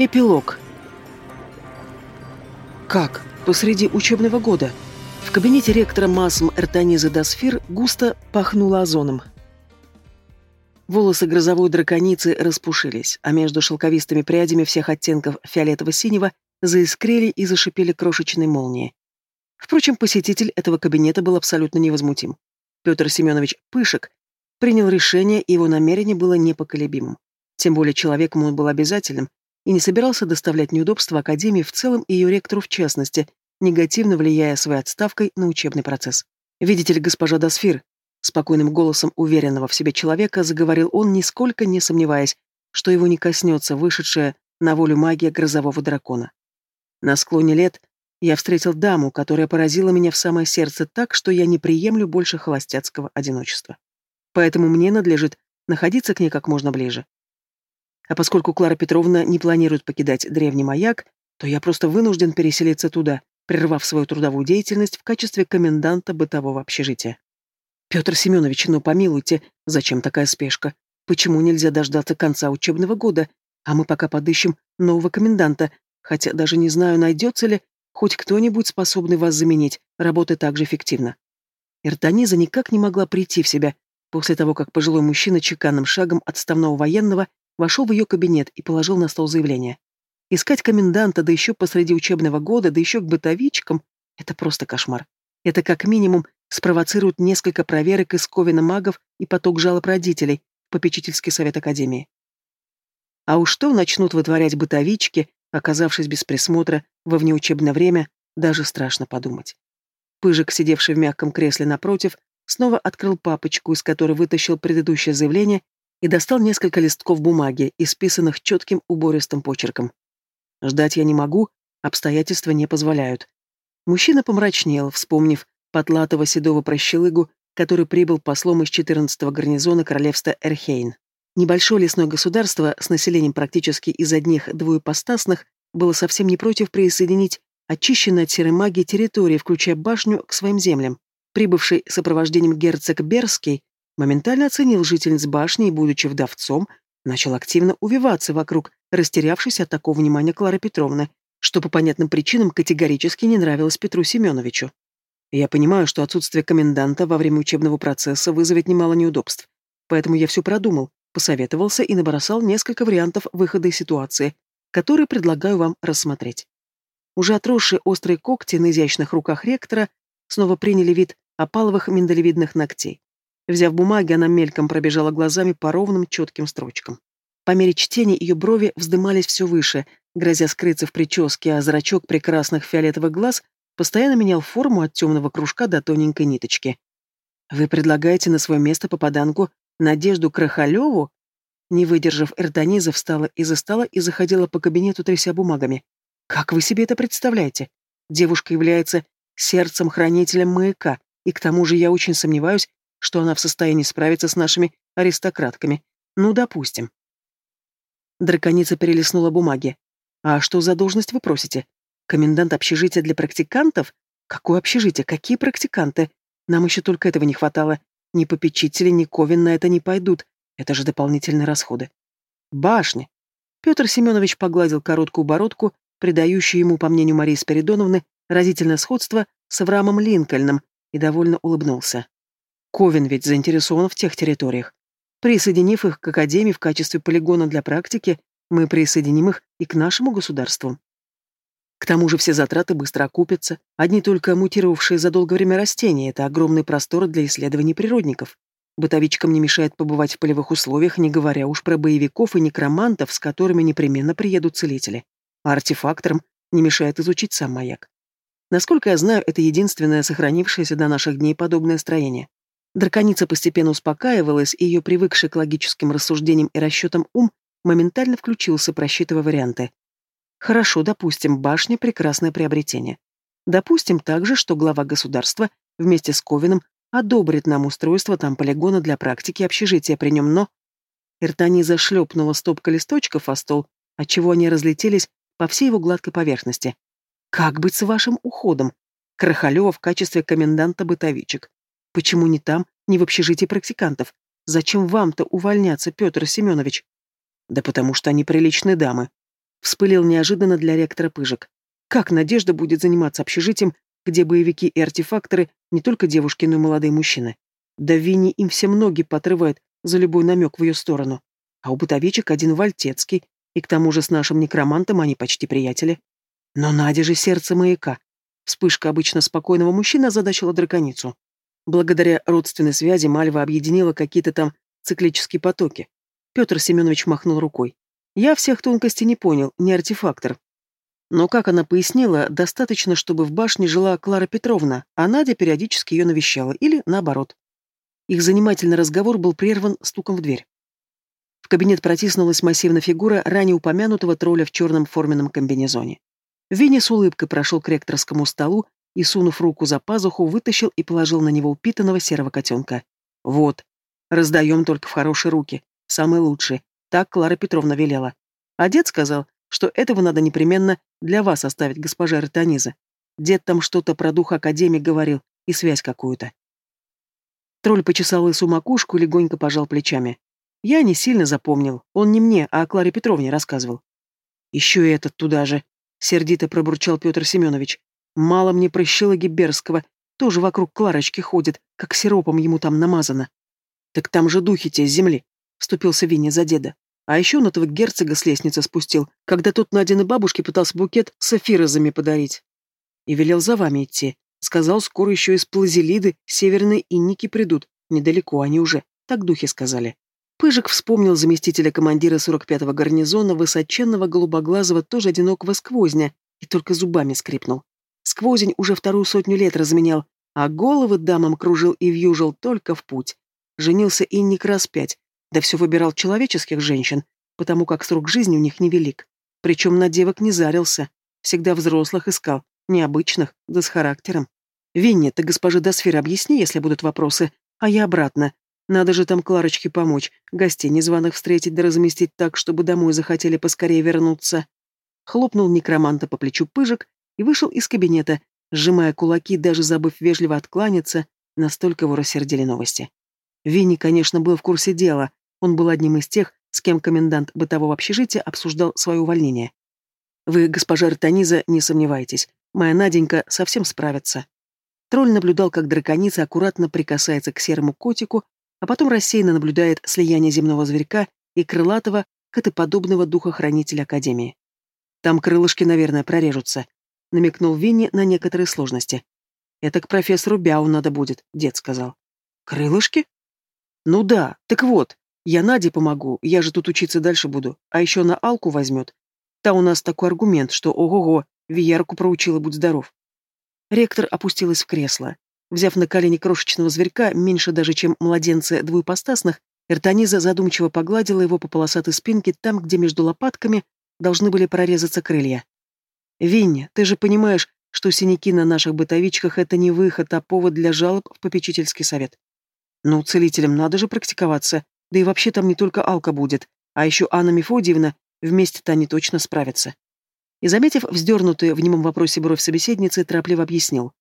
Эпилог. Как? Посреди учебного года? В кабинете ректора Масм Эртаниза Дасфир густо пахнуло озоном. Волосы грозовой драконицы распушились, а между шелковистыми прядями всех оттенков фиолетово-синего заискрили и зашипели крошечные молнии. Впрочем, посетитель этого кабинета был абсолютно невозмутим. Петр Семенович Пышек принял решение, и его намерение было непоколебимым. Тем более человеком он был обязательным, и не собирался доставлять неудобства Академии в целом и ее ректору в частности, негативно влияя своей отставкой на учебный процесс. «Видите ли, госпожа Дасфир», спокойным голосом уверенного в себе человека заговорил он, нисколько не сомневаясь, что его не коснется вышедшая на волю магия грозового дракона. На склоне лет я встретил даму, которая поразила меня в самое сердце так, что я не приемлю больше холостяцкого одиночества. Поэтому мне надлежит находиться к ней как можно ближе. А поскольку Клара Петровна не планирует покидать древний маяк, то я просто вынужден переселиться туда, прервав свою трудовую деятельность в качестве коменданта бытового общежития. Петр Семенович, ну помилуйте, зачем такая спешка? Почему нельзя дождаться конца учебного года, а мы пока подыщем нового коменданта, хотя даже не знаю, найдется ли хоть кто-нибудь способный вас заменить, работая так же эффективно. Иртаниза никак не могла прийти в себя после того, как пожилой мужчина чеканным шагом отставного военного вошел в ее кабинет и положил на стол заявление. Искать коменданта, да еще посреди учебного года, да еще к бытовичкам — это просто кошмар. Это как минимум спровоцирует несколько проверок из Ковина магов и поток жалоб родителей в попечительский совет Академии. А уж что начнут вытворять бытовички, оказавшись без присмотра во внеучебное время, даже страшно подумать. Пыжик, сидевший в мягком кресле напротив, снова открыл папочку, из которой вытащил предыдущее заявление и достал несколько листков бумаги, исписанных четким убористым почерком. Ждать я не могу, обстоятельства не позволяют. Мужчина помрачнел, вспомнив потлатого седого прощелыгу, который прибыл послом из 14-го гарнизона королевства Эрхейн. Небольшое лесное государство с населением практически из одних двуепостасных было совсем не против присоединить очищенные от серой магии территории, включая башню, к своим землям. Прибывший сопровождением герцог Берский моментально оценил жительниц башни и, будучи вдовцом, начал активно увиваться вокруг растерявшейся от такого внимания Клары Петровны, что по понятным причинам категорически не нравилось Петру Семеновичу. Я понимаю, что отсутствие коменданта во время учебного процесса вызовет немало неудобств. Поэтому я все продумал, посоветовался и набросал несколько вариантов выхода из ситуации, которые предлагаю вам рассмотреть. Уже отросшие острые когти на изящных руках ректора снова приняли вид опаловых миндалевидных ногтей. Взяв бумаги, она мельком пробежала глазами по ровным четким строчкам. По мере чтения ее брови вздымались все выше, грозя скрыться в прическе, а зрачок прекрасных фиолетовых глаз постоянно менял форму от темного кружка до тоненькой ниточки. «Вы предлагаете на свое место попаданку Надежду Крахалеву?» Не выдержав, Эрдониза встала из-за стола и заходила по кабинету, тряся бумагами. «Как вы себе это представляете? Девушка является сердцем-хранителем маяка, и к тому же я очень сомневаюсь, что она в состоянии справиться с нашими аристократками. Ну, допустим. Драконица перелистнула бумаги. А что за должность вы просите? Комендант общежития для практикантов? Какое общежитие? Какие практиканты? Нам еще только этого не хватало. Ни попечители, ни Ковин на это не пойдут. Это же дополнительные расходы. Башни. Петр Семенович погладил короткую бородку, придающую ему, по мнению Марии Спиридоновны, разительное сходство с Авраамом Линкольном, и довольно улыбнулся. Ковен ведь заинтересован в тех территориях. Присоединив их к Академии в качестве полигона для практики, мы присоединим их и к нашему государству. К тому же все затраты быстро окупятся. Одни только мутировавшие за долгое время растения – это огромный простор для исследований природников. Бытовичкам не мешает побывать в полевых условиях, не говоря уж про боевиков и некромантов, с которыми непременно приедут целители. А артефакторам не мешает изучить сам маяк. Насколько я знаю, это единственное сохранившееся до наших дней подобное строение. Драконица постепенно успокаивалась, и ее привыкший к логическим рассуждениям и расчетам ум моментально включился, просчитывая варианты. Хорошо, допустим, башня — прекрасное приобретение. Допустим также, что глава государства вместе с Ковином одобрит нам устройство там полигона для практики общежития при нем, но... Иртани зашлепнула стопка листочков о стол, отчего они разлетелись по всей его гладкой поверхности. Как быть с вашим уходом? Крахалева в качестве коменданта бытовичек. Почему не там, не в общежитии практикантов? Зачем вам-то увольняться, Петр Семенович? Да потому что они приличные дамы. Вспылил неожиданно для ректора Пыжик. Как Надежда будет заниматься общежитием, где боевики и артефакторы не только девушки, но и молодые мужчины? Да Винни им все ноги подрывает за любой намек в ее сторону. А у бытовичек один Вальтецкий, и к тому же с нашим некромантом они почти приятели. Но Надя же сердце маяка. Вспышка обычно спокойного мужчины озадачила драконицу. Благодаря родственной связи Мальва объединила какие-то там циклические потоки. Петр Семенович махнул рукой. Я всех тонкостей не понял, не артефактор. Но, как она пояснила, достаточно, чтобы в башне жила Клара Петровна, а Надя периодически ее навещала, или наоборот. Их занимательный разговор был прерван стуком в дверь. В кабинет протиснулась массивная фигура ранее упомянутого тролля в черном форменном комбинезоне. Винни с улыбкой прошел к ректорскому столу и, сунув руку за пазуху, вытащил и положил на него упитанного серого котенка. «Вот. Раздаем только в хорошие руки. Самые лучшие. Так Клара Петровна велела. А дед сказал, что этого надо непременно для вас оставить, госпожа Ротаниза. Дед там что-то про дух Академии говорил и связь какую-то. Тролль почесал лысую макушку и легонько пожал плечами. Я не сильно запомнил. Он не мне, а Кларе Петровне рассказывал. Еще и этот туда же. Сердито пробурчал Петр Семенович. Мало мне прыщила Гиберского. Тоже вокруг Кларочки ходит, как сиропом ему там намазано. Так там же духи те с земли. Вступился Винни за деда. А еще он этого герцога с лестницы спустил, когда тот Надины бабушке пытался букет с афирозами подарить. И велел за вами идти. Сказал, скоро еще из Плазелиды северные инники придут. Недалеко они уже. Так духи сказали. Пыжик вспомнил заместителя командира 45-го гарнизона, высоченного голубоглазого, тоже одинокого сквозня, и только зубами скрипнул. Сквозень уже вторую сотню лет разменял, а головы дамам кружил и вьюжил только в путь. Женился инник раз пять, да все выбирал человеческих женщин, потому как срок жизни у них невелик. Причем на девок не зарился, всегда взрослых искал, необычных, да с характером. Винни, ты госпоже Досфер объясни, если будут вопросы, а я обратно. Надо же там Кларочке помочь, гостей незваных встретить да разместить так, чтобы домой захотели поскорее вернуться. Хлопнул некроманта по плечу пыжик и вышел из кабинета, сжимая кулаки, даже забыв вежливо откланяться, настолько его рассердили новости. Винни, конечно, был в курсе дела, он был одним из тех, с кем комендант бытового общежития обсуждал свое увольнение. «Вы, госпожа Ртаниза, не сомневайтесь, моя Наденька совсем справится». Тролль наблюдал, как драконица аккуратно прикасается к серому котику, а потом рассеянно наблюдает слияние земного зверька и крылатого, котоподобного духохранителя Академии. «Там крылышки, наверное, прорежутся», — намекнул Винни на некоторые сложности. «Это к профессору Бяу надо будет», — дед сказал. «Крылышки?» «Ну да, так вот, я Наде помогу, я же тут учиться дальше буду, а еще на Алку возьмет. Та у нас такой аргумент, что ого-го, Виярку проучила, будь здоров». Ректор опустилась в кресло. Взяв на колени крошечного зверька, меньше даже, чем младенцы двуепостасных, Эртониза задумчиво погладила его по полосатой спинке там, где между лопатками должны были прорезаться крылья. «Винни, ты же понимаешь, что синяки на наших бытовичках — это не выход, а повод для жалоб в попечительский совет. Ну, целителям надо же практиковаться, да и вообще там не только Алка будет, а еще Анна Мефодиевна, вместе-то они точно справятся. И, заметив вздернутую в немом вопросе бровь собеседницы, торопливо объяснил.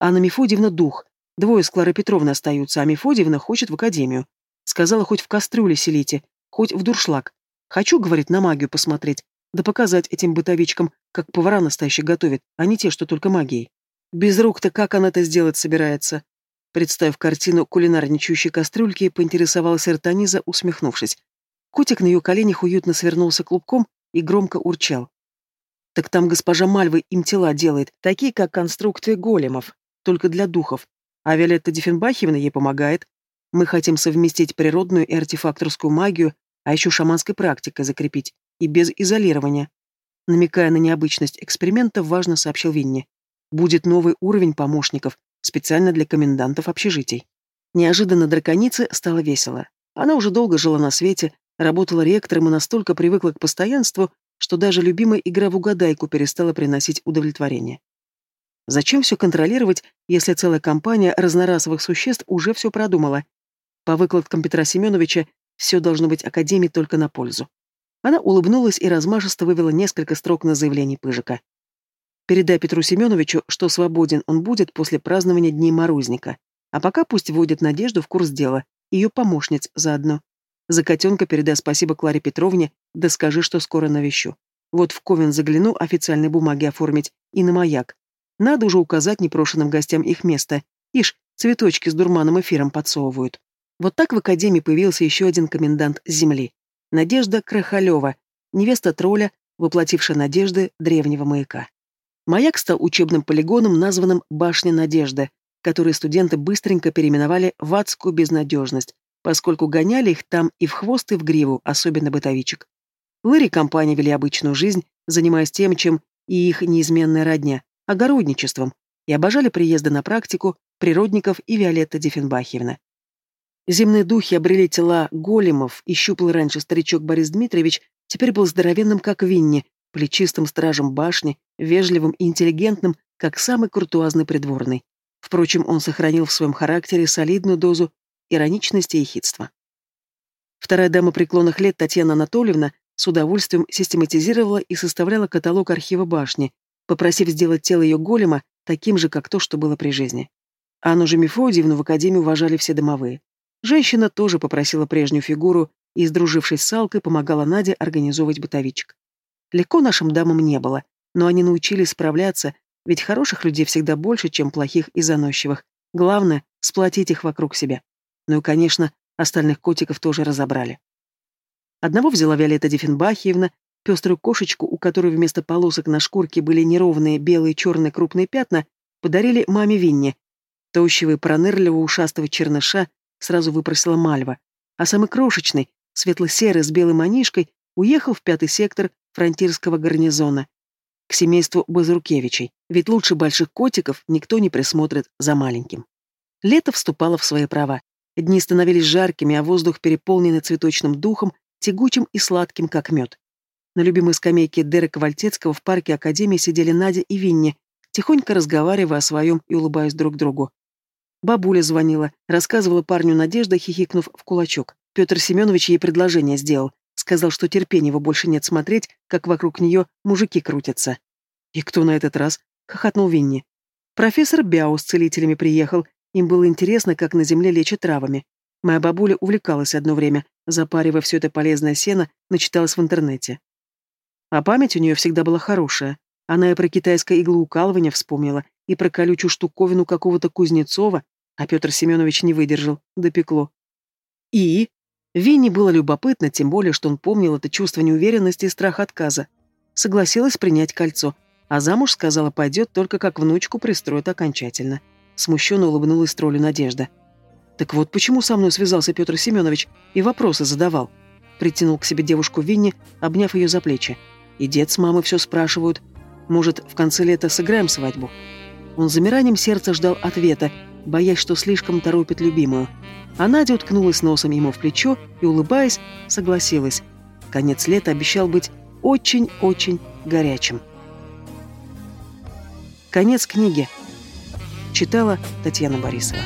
Анна Мефодиевна — дух. Двое с Кларой Петровной остаются, а Мефодиевна хочет в академию. Сказала, хоть в кастрюле селите, хоть в дуршлаг. Хочу, говорит, на магию посмотреть, да показать этим бытовичкам, как повара настоящие готовят, а не те, что только магией. Без рук-то как она это сделать собирается? Представив картину кулинарничающей кастрюльки, поинтересовалась Эртаниза, усмехнувшись. Котик на ее коленях уютно свернулся клубком и громко урчал. Так там госпожа Мальвы им тела делает, такие, как конструкты големов, только для духов. А Виолетта Диффенбахевна ей помогает. Мы хотим совместить природную и артефакторскую магию, а еще шаманской практикой закрепить, и без изолирования. Намекая на необычность эксперимента, важно сообщил Винни. Будет новый уровень помощников, специально для комендантов общежитий. Неожиданно драконице стало весело. Она уже долго жила на свете, работала ректором и настолько привыкла к постоянству, что даже любимая игра в угадайку перестала приносить удовлетворение. Зачем все контролировать, если целая компания разнорасовых существ уже все продумала? По выкладкам Петра Семеновича, все должно быть Академии только на пользу. Она улыбнулась и размашисто вывела несколько строк на заявление Пыжика. Передай Петру Семеновичу, что свободен он будет после празднования Дней Морозника. А пока пусть вводит Надежду в курс дела, ее помощниц заодно. За котенка передай спасибо Кларе Петровне, да скажи, что скоро навещу. Вот в Ковен загляну официальные бумаги оформить и на маяк. Надо уже указать непрошенным гостям их место. Ишь, цветочки с дурманом эфиром подсовывают. Вот так в академии появился еще один комендант Земли. Надежда Крахалева, невеста тролля, воплотившая надежды древнего маяка. Маяк стал учебным полигоном, названным «Башня Надежды», который студенты быстренько переименовали в «Адскую безнадежность», поскольку гоняли их там и в хвост, и в гриву, особенно бытовичек. Лэри компания вели обычную жизнь, занимаясь тем, чем и их неизменная родня – огородничеством, и обожали приезды на практику природников и Виолетта Диффенбахевна. Земные духи обрели тела големов, и щуплый раньше старичок Борис Дмитриевич теперь был здоровенным, как Винни, плечистым стражем башни, вежливым и интеллигентным, как самый куртуазный придворный. Впрочем, он сохранил в своем характере солидную дозу ироничности и хитства. Вторая дама преклонных лет Татьяна Анатольевна с удовольствием систематизировала и составляла каталог архива башни, попросив сделать тело ее голема таким же, как то, что было при жизни. Анну же Мефодиевну в академии уважали все домовые. Женщина тоже попросила прежнюю фигуру и, сдружившись с Алкой, помогала Наде организовывать бытовичек. Легко нашим дамам не было, но они научились справляться, ведь хороших людей всегда больше, чем плохих и заносчивых. Главное — сплотить их вокруг себя. Ну и, конечно, остальных котиков тоже разобрали. Одного взяла Виолетта Диффенбахиевна, пеструю кошечку, у которой вместо полосок на шкурке были неровные белые черные крупные пятна, подарили маме Винне. Тощего и пронырливого ушастого черныша сразу выпросила Мальва, а самый крошечный, светло-серый с белой манишкой, уехал в пятый сектор фронтирского гарнизона, к семейству Базрукевичей, ведь лучше больших котиков никто не присмотрит за маленьким. Лето вступало в свои права. Дни становились жаркими, а воздух переполненный цветочным духом, тягучим и сладким, как мед. На любимой скамейке Дерека Вальтецкого в парке Академии сидели Надя и Винни, тихонько разговаривая о своем и улыбаясь друг другу. Бабуля звонила, рассказывала парню Надежда, хихикнув в кулачок. Петр Семенович ей предложение сделал. Сказал, что терпения его больше нет смотреть, как вокруг нее мужики крутятся. «И кто на этот раз?» — хохотнул Винни. «Профессор Бяу с целителями приехал. Им было интересно, как на земле лечат травами. Моя бабуля увлекалась одно время, запаривая все это полезное сено, начиталась в интернете. А память у нее всегда была хорошая. Она и про китайское иглоукалывание вспомнила, и про колючую штуковину какого-то Кузнецова, а Петр Семенович не выдержал, допекло. И? Винни было любопытно, тем более, что он помнил это чувство неуверенности и страх отказа. Согласилась принять кольцо, а замуж, сказала, пойдет только как внучку пристроит окончательно. Смущенно улыбнулась троллю Надежда. Так вот почему со мной связался Петр Семенович и вопросы задавал. Притянул к себе девушку Винни, обняв ее за плечи. И дед с мамой все спрашивают. Может, в конце лета сыграем свадьбу? Он замиранием сердца ждал ответа, боясь, что слишком торопит любимую. А Надя уткнулась носом ему в плечо и, улыбаясь, согласилась. Конец лета обещал быть очень-очень горячим. Конец книги. Читала Татьяна Борисова.